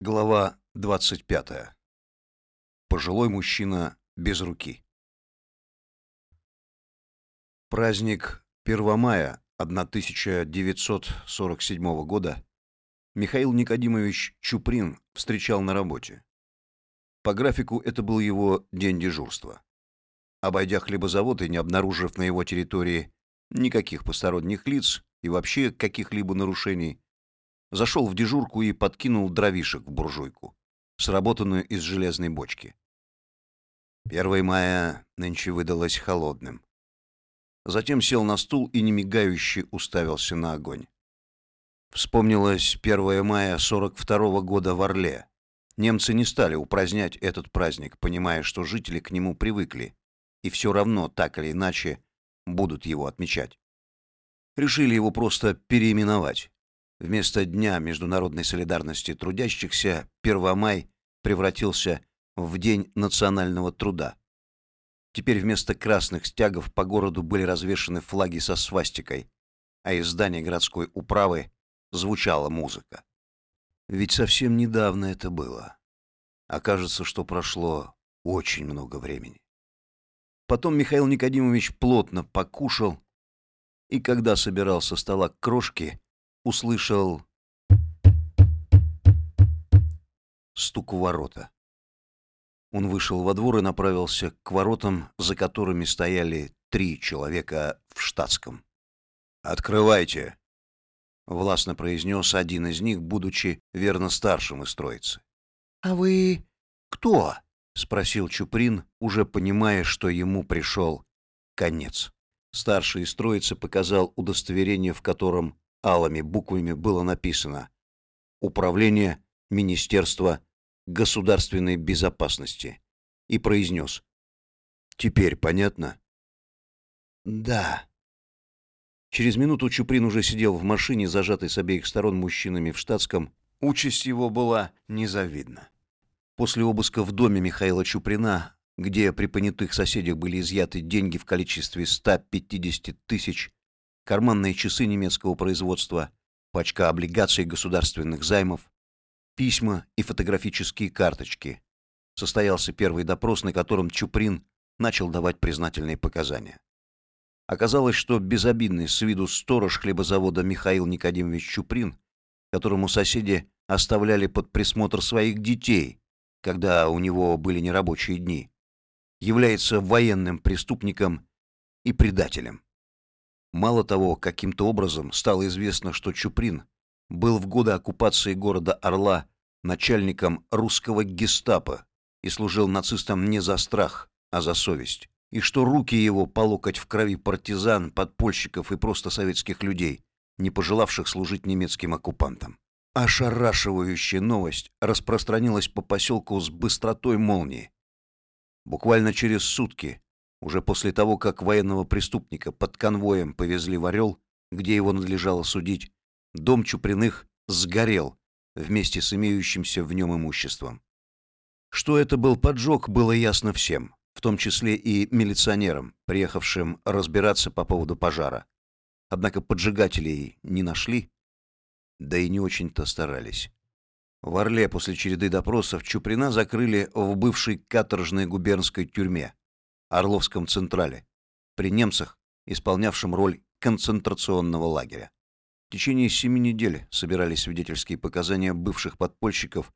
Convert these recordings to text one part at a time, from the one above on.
Глава 25. Пожилой мужчина без руки. Праздник 1 мая 1947 года Михаил Никодимович Чуприн встречал на работе. По графику это был его день дежурства. Обойдя хлебозавод и не обнаружив на его территории никаких посторонних лиц и вообще каких-либо нарушений, зашел в дежурку и подкинул дровишек в буржуйку, сработанную из железной бочки. 1 мая нынче выдалось холодным. Затем сел на стул и немигающе уставился на огонь. Вспомнилось 1 мая 42 -го года в Орле. Немцы не стали упразднять этот праздник, понимая, что жители к нему привыкли и все равно так или иначе будут его отмечать. Решили его просто переименовать. Вместо Дня международной солидарности трудящихся 1 май превратился в День национального труда. Теперь вместо красных стягов по городу были развешаны флаги со свастикой, а из здания городской управы звучала музыка. Ведь совсем недавно это было. Окажется, что прошло очень много времени. Потом Михаил Никодимович плотно покушал, и когда собирал со стола крошки, услышал стук у ворота. Он вышел во двор и направился к воротам, за которыми стояли три человека в штатском. «Открывайте!» — властно произнес один из них, будучи верно старшим из троицы. «А вы кто?» — спросил Чуприн, уже понимая, что ему пришел конец. Старший из троицы показал удостоверение, в котором алыми буквами было написано «Управление Министерства государственной безопасности» и произнес «Теперь понятно?» «Да». Через минуту Чуприн уже сидел в машине, зажатый с обеих сторон мужчинами в штатском. Участь его была незавидна. После обыска в доме Михаила Чуприна, где при понятых соседях были изъяты деньги в количестве 150 тысяч, карманные часы немецкого производства, пачка облигаций государственных займов, письма и фотографические карточки. Состоялся первый допрос, на котором Чуприн начал давать признательные показания. Оказалось, что безобидный с виду сторож хлебозавода Михаил Никодимович Чуприн, которому соседи оставляли под присмотр своих детей, когда у него были нерабочие дни, является военным преступником и предателем. Мало того, каким-то образом стало известно, что Чуприн был в годы оккупации города Орла начальником русского гестапо и служил нацистам не за страх, а за совесть, и что руки его по локоть в крови партизан, подпольщиков и просто советских людей, не пожелавших служить немецким оккупантам. Ошарашивающая новость распространилась по поселку с быстротой молнии. Буквально через сутки уже после того, как военного преступника под конвоем повезли в Орел, где его надлежало судить, дом Чуприных сгорел вместе с имеющимся в нем имуществом. Что это был поджог, было ясно всем, в том числе и милиционерам, приехавшим разбираться по поводу пожара. Однако поджигателей не нашли, да и не очень-то старались. В Орле после череды допросов Чуприна закрыли в бывшей каторжной губернской тюрьме, Орловском Централе, при немцах, исполнявшем роль концентрационного лагеря. В течение семи недель собирались свидетельские показания бывших подпольщиков,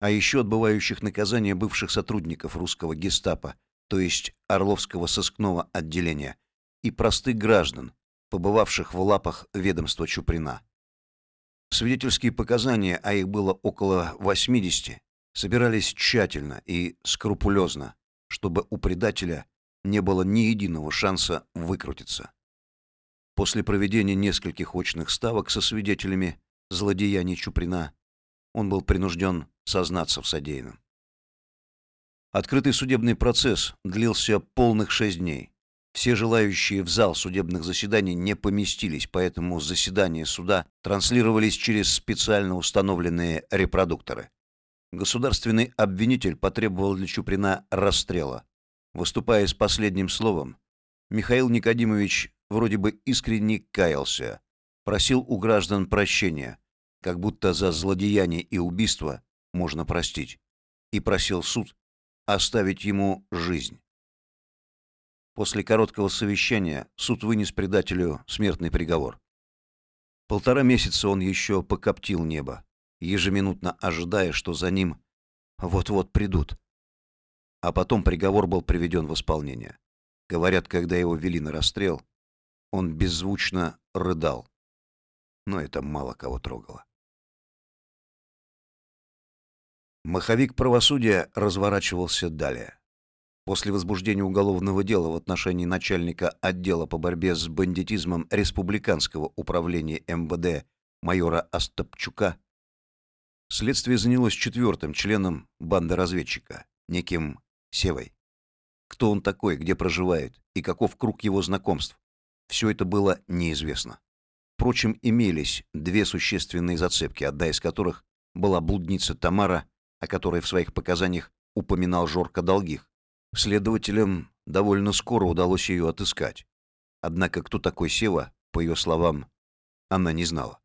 а еще отбывающих наказания бывших сотрудников русского гестапо, то есть Орловского сыскного отделения, и простых граждан, побывавших в лапах ведомства Чуприна. Свидетельские показания, а их было около 80, собирались тщательно и скрупулезно, чтобы у предателя не было ни единого шанса выкрутиться. После проведения нескольких очных ставок со свидетелями злодеяний Чуприна он был принужден сознаться в содеянном. Открытый судебный процесс длился полных шесть дней. Все желающие в зал судебных заседаний не поместились, поэтому заседания суда транслировались через специально установленные репродукторы. Государственный обвинитель потребовал для Чуприна расстрела. Выступая с последним словом, Михаил Никодимович вроде бы искренне каялся, просил у граждан прощения, как будто за злодеяние и убийство можно простить, и просил суд оставить ему жизнь. После короткого совещания суд вынес предателю смертный приговор. Полтора месяца он еще покоптил небо, ежеминутно ожидая, что за ним вот-вот придут. А потом приговор был приведен в исполнение. Говорят, когда его вели на расстрел, он беззвучно рыдал. Но это мало кого трогало. Маховик правосудия разворачивался далее. После возбуждения уголовного дела в отношении начальника отдела по борьбе с бандитизмом Республиканского управления МВД майора Остапчука, следствие занялось четвертым членом банды разведчика, неким Севой. Кто он такой, где проживает и каков круг его знакомств, все это было неизвестно. Впрочем, имелись две существенные зацепки, одна из которых была блудница Тамара, о которой в своих показаниях упоминал Жорка Долгих. Следователям довольно скоро удалось ее отыскать. Однако кто такой Сева, по ее словам, она не знала.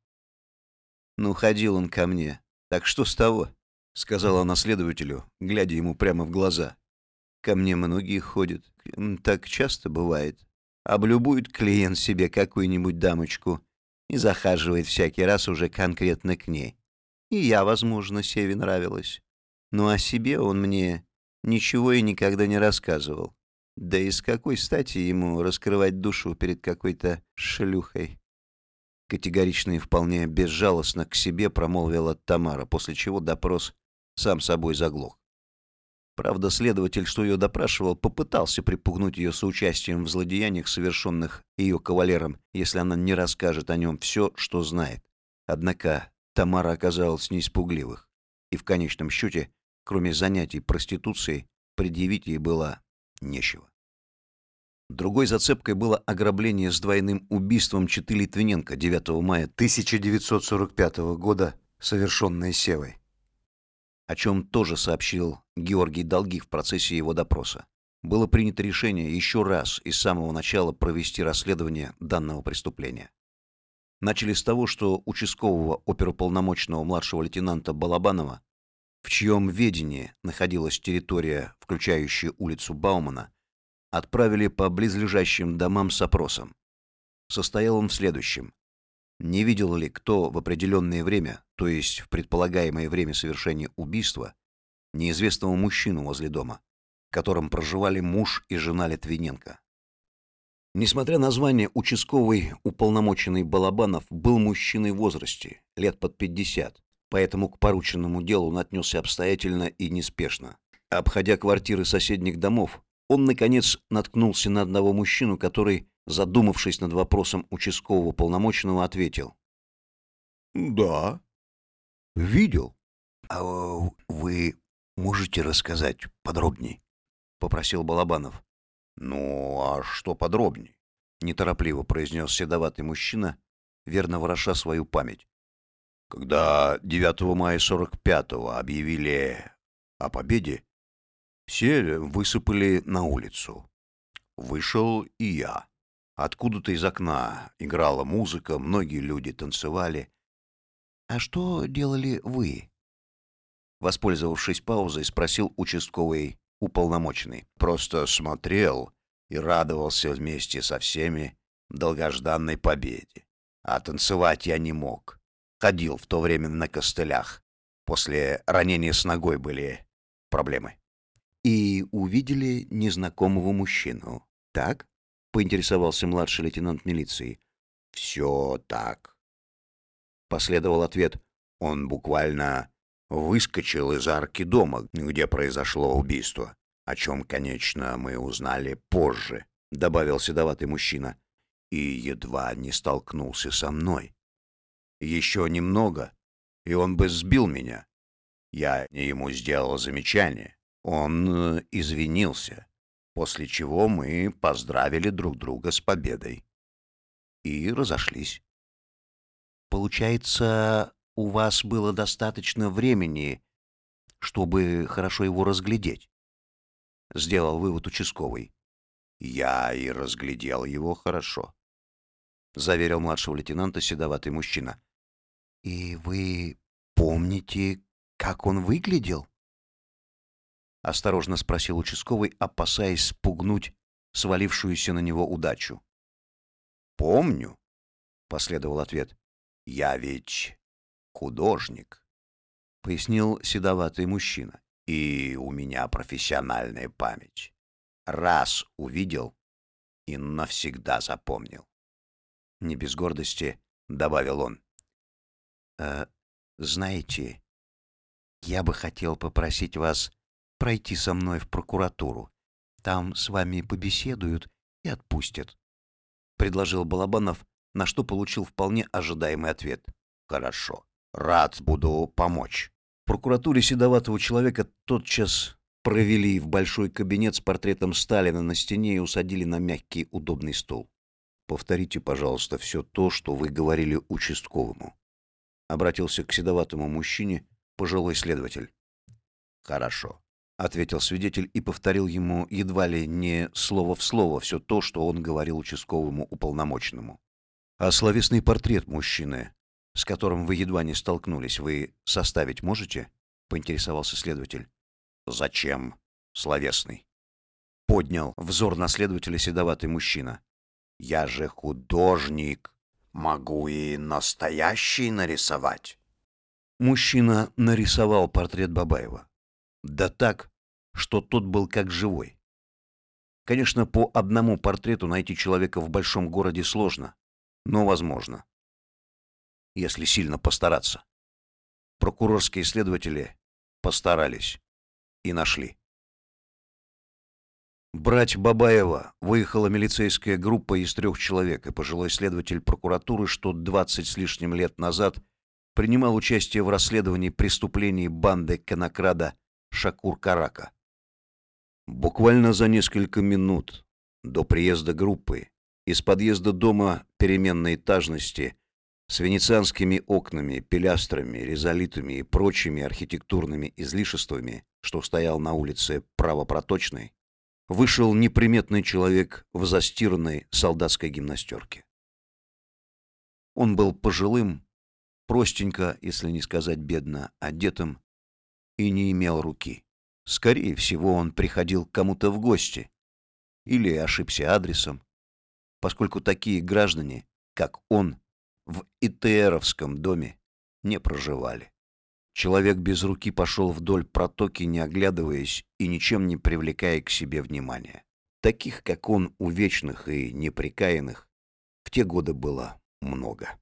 «Ну, ходил он ко мне. Так что с того?» — сказала она следователю, глядя ему прямо в глаза. «Ко мне многие ходят. Так часто бывает. Облюбует клиент себе какую-нибудь дамочку и захаживает всякий раз уже конкретно к ней. И я, возможно, Севе нравилась. Но о себе он мне ничего и никогда не рассказывал. Да и с какой стати ему раскрывать душу перед какой-то шлюхой? Категорично и вполне безжалостно к себе промолвила Тамара, после чего допрос сам собой заглох. Правда, следователь, что ее допрашивал, попытался припугнуть ее соучастием в злодеяниях, совершенных ее кавалером, если она не расскажет о нем все, что знает. Однако Тамара оказалась не испугливых, и в конечном счете Кроме занятий проституцией, предъявить ей было нечего. Другой зацепкой было ограбление с двойным убийством Читы Литвиненко 9 мая 1945 года, совершенное Севой. О чем тоже сообщил Георгий Долгих в процессе его допроса. Было принято решение еще раз и с самого начала провести расследование данного преступления. Начали с того, что участкового оперуполномоченного младшего лейтенанта Балабанова в чьем ведении находилась территория, включающая улицу Баумана, отправили по близлежащим домам с опросом. Состоял он в следующем. Не видел ли кто в определенное время, то есть в предполагаемое время совершения убийства, неизвестного мужчину возле дома, в котором проживали муж и жена Литвиненко. Несмотря на звание, участковый уполномоченный Балабанов был мужчиной в возрасте, лет под 50, поэтому к порученному делу он отнесся обстоятельно и неспешно. Обходя квартиры соседних домов, он, наконец, наткнулся на одного мужчину, который, задумавшись над вопросом участкового полномочного, ответил. «Да, видел. А вы можете рассказать подробней?» — попросил Балабанов. «Ну, а что подробней?» — неторопливо произнес седоватый мужчина, верно вороша свою память. Когда 9 мая 45-го объявили о победе, все высыпали на улицу. Вышел и я. Откуда-то из окна играла музыка, многие люди танцевали. «А что делали вы?» Воспользовавшись паузой, спросил участковый уполномоченный. «Просто смотрел и радовался вместе со всеми долгожданной победе. А танцевать я не мог. Ходил в то время на костылях. После ранения с ногой были проблемы. И увидели незнакомого мужчину. Так? Поинтересовался младший лейтенант милиции. Все так. Последовал ответ. Он буквально выскочил из арки дома, где произошло убийство, о чем, конечно, мы узнали позже, добавил седоватый мужчина, и едва не столкнулся со мной. Еще немного, и он бы сбил меня. Я ему сделал замечание. Он э, извинился, после чего мы поздравили друг друга с победой. И разошлись. Получается, у вас было достаточно времени, чтобы хорошо его разглядеть? Сделал вывод участковый. Я и разглядел его хорошо. Заверил младшего лейтенанта седоватый мужчина. «И вы помните, как он выглядел?» Осторожно спросил участковый, опасаясь спугнуть свалившуюся на него удачу. «Помню», — последовал ответ. «Я ведь художник», — пояснил седоватый мужчина. «И у меня профессиональная память. Раз увидел и навсегда запомнил». Не без гордости добавил он. «Э, «Знаете, я бы хотел попросить вас пройти со мной в прокуратуру. Там с вами побеседуют и отпустят», — предложил Балабанов, на что получил вполне ожидаемый ответ. «Хорошо, рад буду помочь». В прокуратуре седоватого человека тотчас провели в большой кабинет с портретом Сталина на стене и усадили на мягкий удобный стол. «Повторите, пожалуйста, все то, что вы говорили участковому», — обратился к седоватому мужчине пожилой следователь. «Хорошо», — ответил свидетель и повторил ему едва ли не слово в слово все то, что он говорил участковому уполномоченному. «А словесный портрет мужчины, с которым вы едва не столкнулись, вы составить можете?» — поинтересовался следователь. «Зачем словесный?» Поднял взор на следователя седоватый мужчина. «Я же художник, могу и настоящий нарисовать». Мужчина нарисовал портрет Бабаева. Да так, что тот был как живой. Конечно, по одному портрету найти человека в большом городе сложно, но возможно. Если сильно постараться. Прокурорские следователи постарались и нашли. Брать Бабаева выехала милицейская группа из трех человек, и пожилой следователь прокуратуры, что 20 с лишним лет назад принимал участие в расследовании преступлений банды конокрада Шакур Карака. Буквально за несколько минут до приезда группы из подъезда дома переменной этажности с венецианскими окнами, пилястрами, резолитами и прочими архитектурными излишествами, что стоял на улице Правопроточной, вышел неприметный человек в застиранной солдатской гимнастерке. Он был пожилым, простенько, если не сказать бедно, одетым и не имел руки. Скорее всего, он приходил к кому-то в гости или ошибся адресом, поскольку такие граждане, как он, в ИТРовском доме не проживали. Человек без руки пошел вдоль протоки, не оглядываясь и ничем не привлекая к себе внимания. Таких, как он, увечных и неприкаянных, в те годы было много.